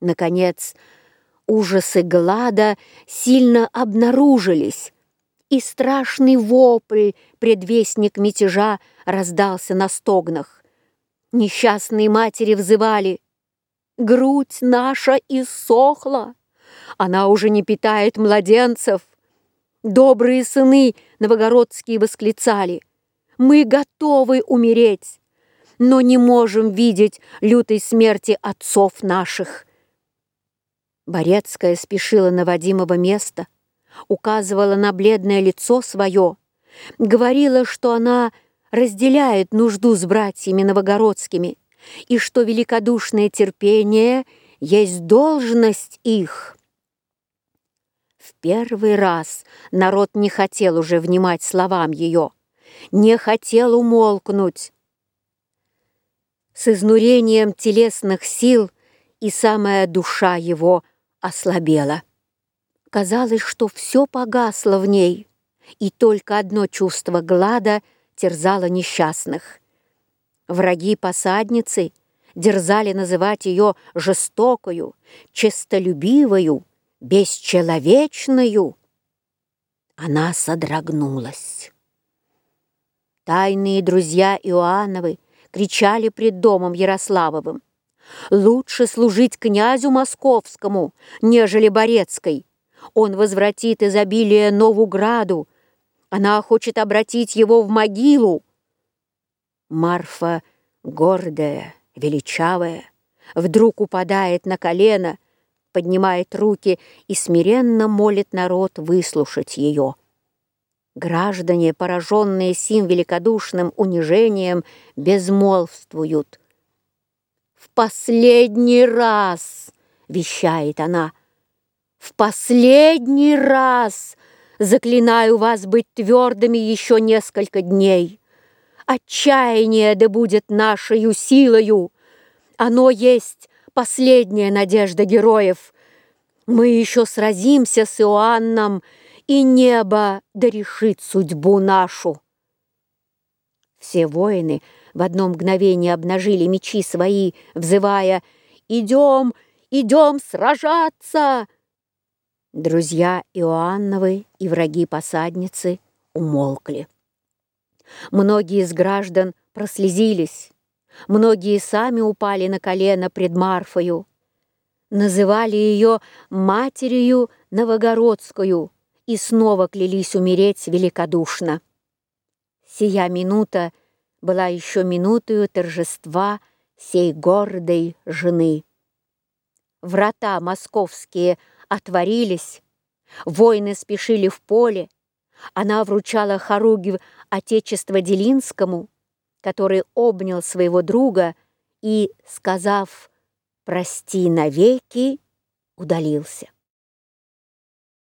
Наконец, ужасы глада сильно обнаружились, и страшный вопль, предвестник мятежа, раздался на стогнах. Несчастные матери взывали. «Грудь наша иссохла, она уже не питает младенцев». Добрые сыны новогородские восклицали. «Мы готовы умереть, но не можем видеть лютой смерти отцов наших». Борецкая спешила на Вадимово место, указывала на бледное лицо свое, говорила, что она разделяет нужду с братьями новогородскими и что великодушное терпение есть должность их. В первый раз народ не хотел уже внимать словам ее, не хотел умолкнуть. С изнурением телесных сил и самая душа его – ослабела. Казалось, что все погасло в ней, и только одно чувство глада терзало несчастных. Враги посадницы дерзали называть ее жестокою, честолюбивою, бесчеловечную. Она содрогнулась. Тайные друзья Иоанновы кричали пред домом Ярославовым. Лучше служить князю московскому, нежели Борецкой. Он возвратит изобилие Новуграду. Она хочет обратить его в могилу. Марфа, гордая, величавая, вдруг упадает на колено, поднимает руки и смиренно молит народ выслушать ее. Граждане, пораженные сим великодушным унижением, безмолвствуют – «В последний раз!» — вещает она. «В последний раз заклинаю вас быть твердыми еще несколько дней. Отчаяние да будет нашей силою. Оно есть последняя надежда героев. Мы еще сразимся с Иоанном, и небо да решит судьбу нашу». Все воины — в одно мгновение обнажили мечи свои, взывая «Идем, идем сражаться!» Друзья Иоанновы и враги посадницы умолкли. Многие из граждан прослезились, многие сами упали на колено пред Марфою, называли ее матерью Новогородскую и снова клялись умереть великодушно. Сия минута — была еще минутою торжества сей гордой жены. Врата московские отворились, воины спешили в поле, она вручала хоруги отечества Делинскому, который обнял своего друга и, сказав «прости навеки», удалился.